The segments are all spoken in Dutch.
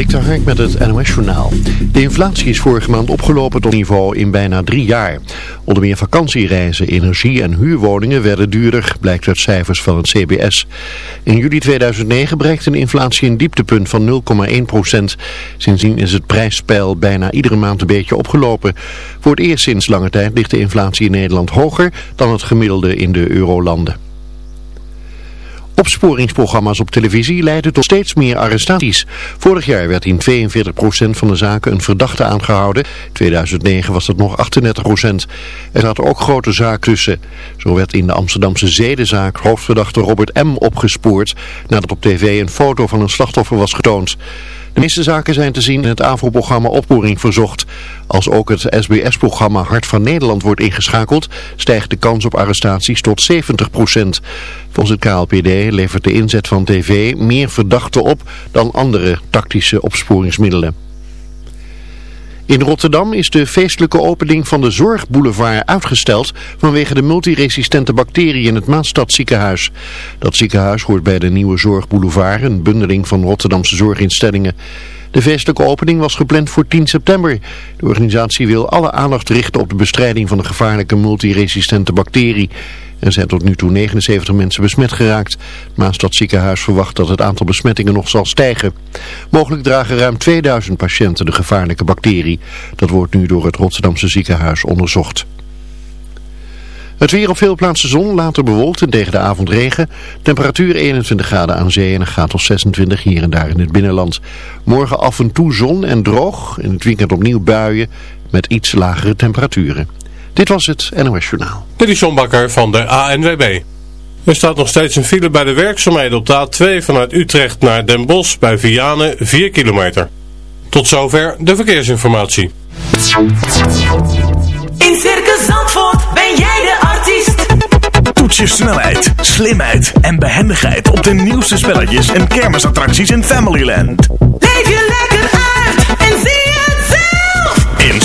Dikter Hark met het NOS Journaal. De inflatie is vorige maand opgelopen tot niveau in bijna drie jaar. Onder meer vakantiereizen, energie en huurwoningen werden duurder, blijkt uit cijfers van het CBS. In juli 2009 bereikte de inflatie een dieptepunt van 0,1 procent. Sindsdien is het prijspeil bijna iedere maand een beetje opgelopen. Voor het eerst sinds lange tijd ligt de inflatie in Nederland hoger dan het gemiddelde in de eurolanden. Opsporingsprogramma's op televisie leiden tot steeds meer arrestaties. Vorig jaar werd in 42% van de zaken een verdachte aangehouden. In 2009 was dat nog 38%. Er zaten ook grote zaken tussen. Zo werd in de Amsterdamse zedenzaak hoofdverdachte Robert M. opgespoord... nadat op tv een foto van een slachtoffer was getoond. De meeste zaken zijn te zien in het AVRO-programma Opsporing Verzocht. Als ook het SBS-programma Hart van Nederland wordt ingeschakeld, stijgt de kans op arrestaties tot 70%. Volgens het KLPD levert de inzet van tv meer verdachten op dan andere tactische opsporingsmiddelen. In Rotterdam is de feestelijke opening van de Zorgboulevard uitgesteld vanwege de multiresistente bacterie in het Maastadziekenhuis. Dat ziekenhuis hoort bij de nieuwe Zorgboulevard, een bundeling van Rotterdamse zorginstellingen. De feestelijke opening was gepland voor 10 september. De organisatie wil alle aandacht richten op de bestrijding van de gevaarlijke multiresistente bacterie. Er zijn tot nu toe 79 mensen besmet geraakt. Het ziekenhuis verwacht dat het aantal besmettingen nog zal stijgen. Mogelijk dragen ruim 2000 patiënten de gevaarlijke bacterie. Dat wordt nu door het Rotterdamse ziekenhuis onderzocht. Het weer op veel plaatsen zon, later bewolkt en tegen de avond regen. Temperatuur 21 graden aan zee en een graad of 26 hier en daar in het binnenland. Morgen af en toe zon en droog. In het weekend opnieuw buien met iets lagere temperaturen. Dit was het NOS Journaal. Dit is John Bakker van de ANWB. Er staat nog steeds een file bij de werkzaamheden op de A2 vanuit Utrecht naar Den Bosch bij Vianen 4 kilometer. Tot zover de verkeersinformatie. In Circus Zandvoort ben jij de artiest. Toets je snelheid, slimheid en behendigheid op de nieuwste spelletjes en kermisattracties in Familyland. Leef je lekker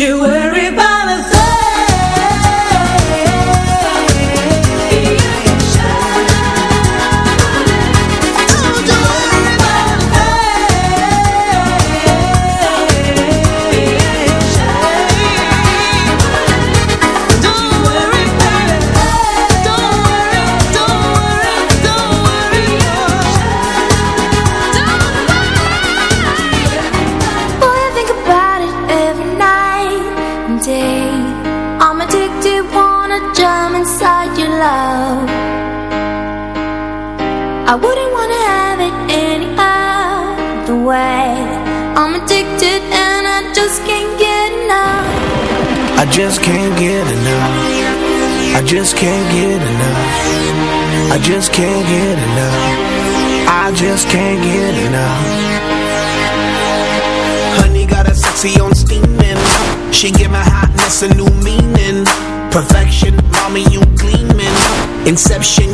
You She give my hotness a new meaning. Perfection, mommy, you gleaming. Inception,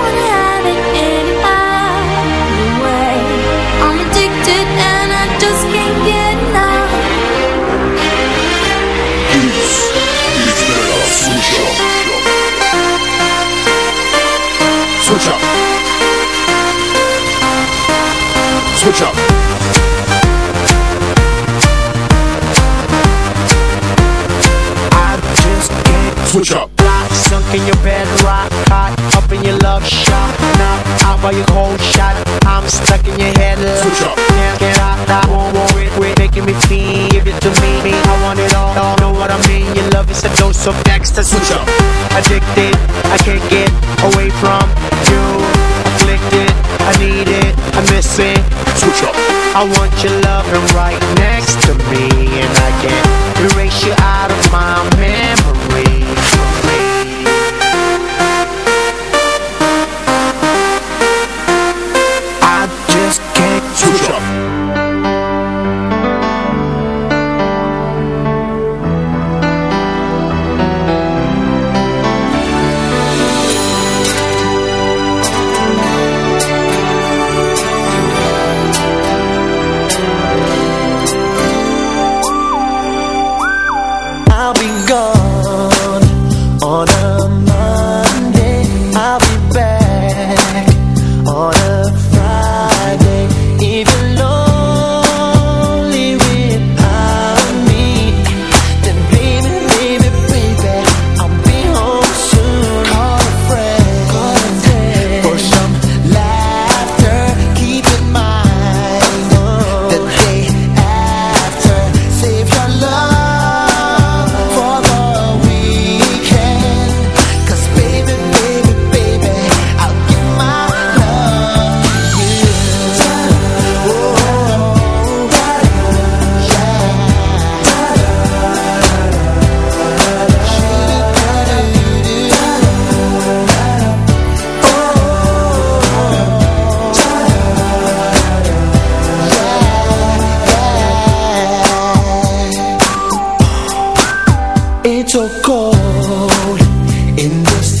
Switch up. Sunk in your bed, rock hot, up in your love shot. Now out by your cold shot. I'm stuck in your head. Switch up. Can't get out, I won't worry, quit making me feel. Give it to me. I want it all, all. Know what I mean? Your love is a dose of extra. Switch up. Addicted, I can't get away from you. Afflicted, I need it, I miss it. Switch up. I want your loving right next to me, and I can't erase you out in the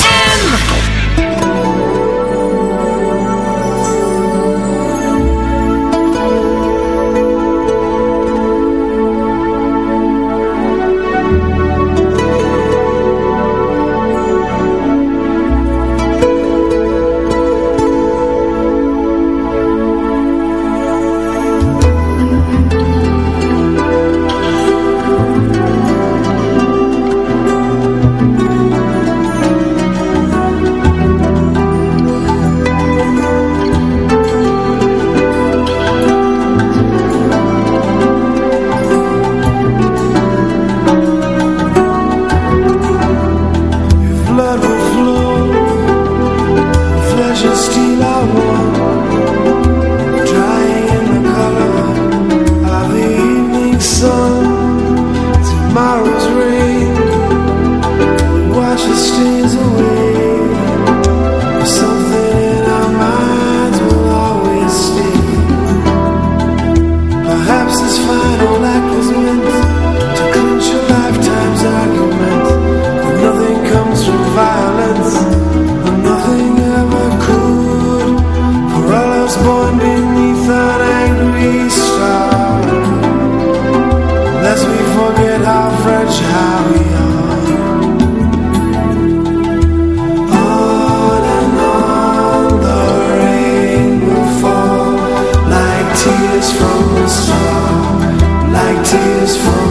from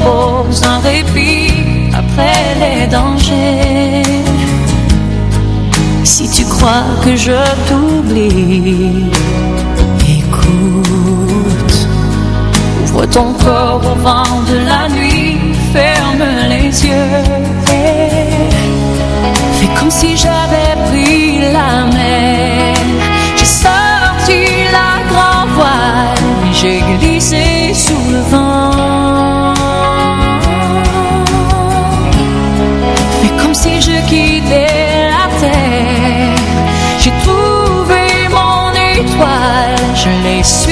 Pause, un répit après les dangers. Si tu crois que je t'oublie, écoute. Ouvre ton corps au vent de la nuit, ferme les yeux. et Fais comme si j'avais pris la mer. Espírito.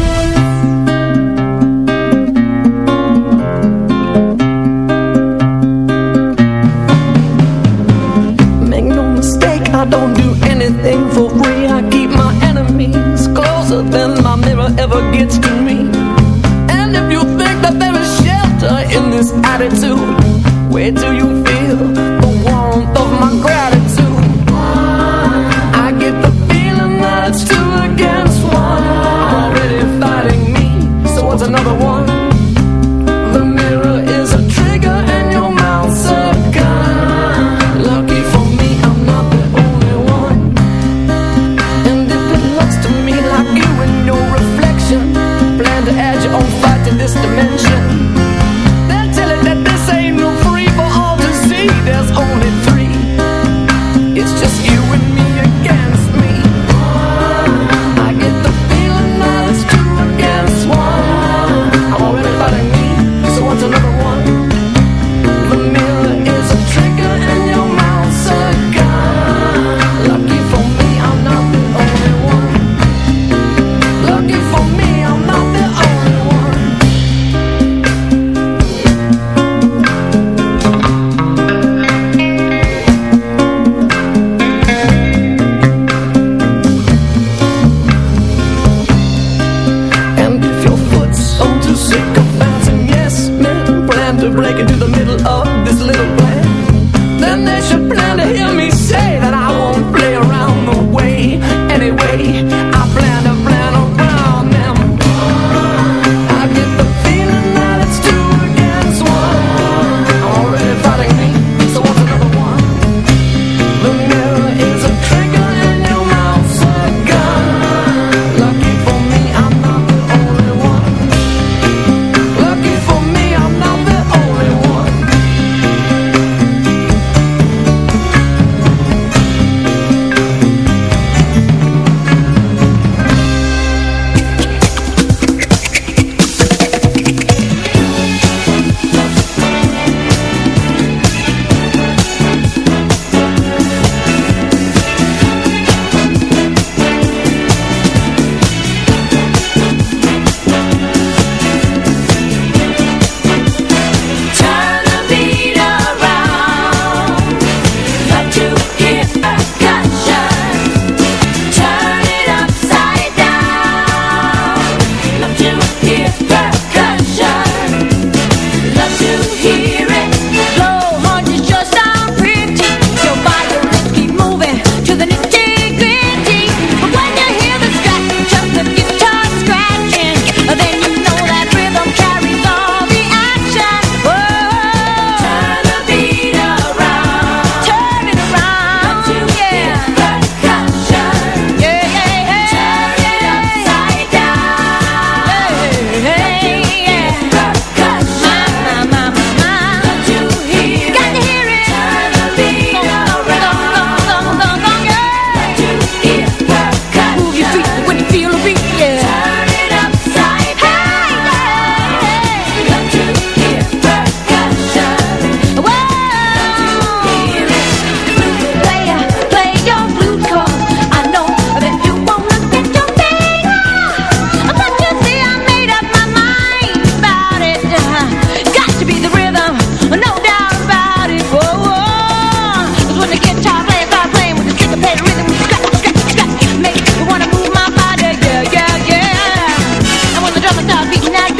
not be nice.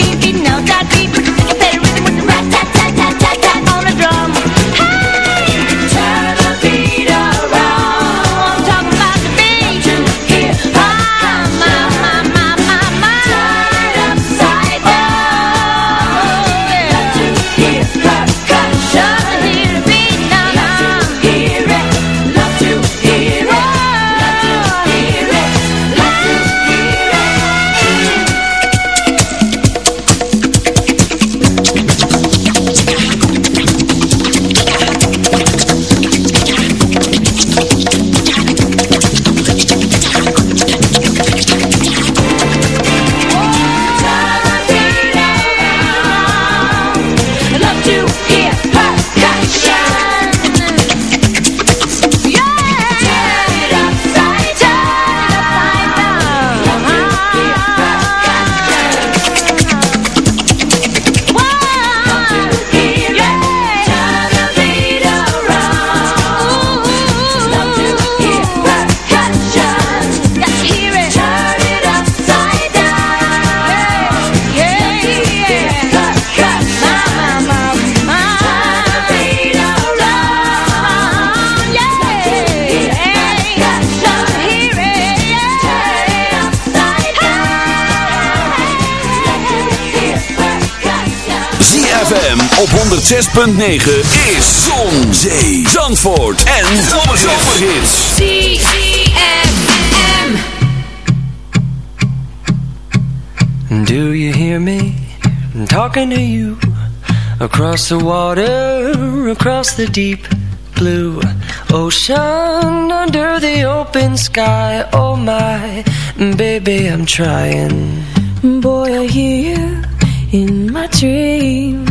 6.9 is Zon, Zee, Zandvoort en Zomerhits. ZFM. Do you hear me? Talking to you. Across the water, across the deep blue ocean, under the open sky. Oh my, baby, I'm trying. Boy, I hear you in my dreams.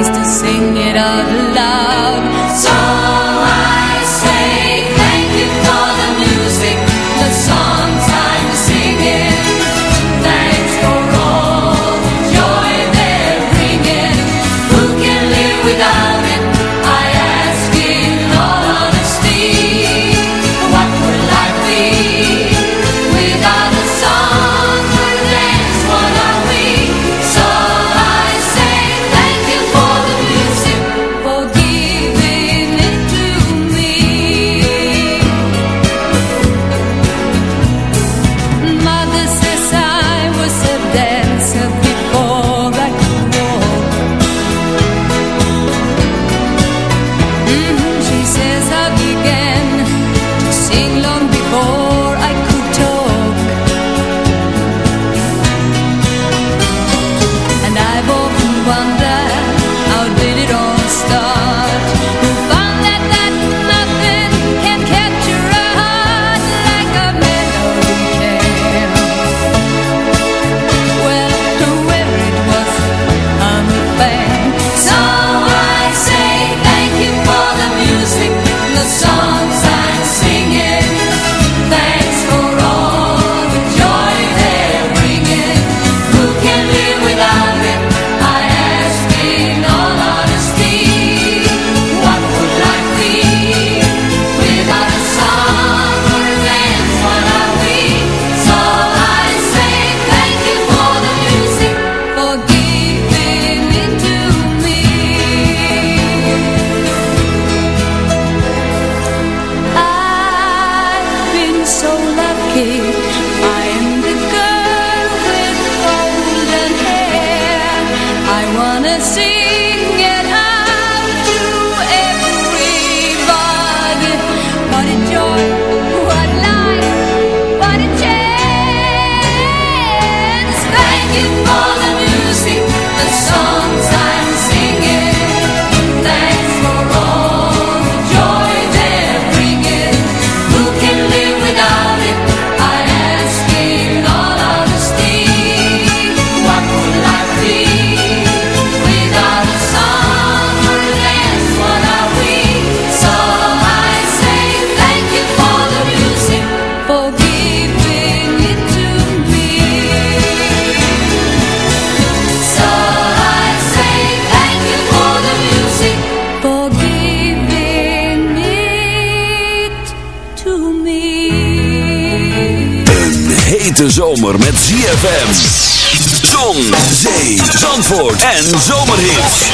is to sing it out loud. song. En zomerhits.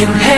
you. Have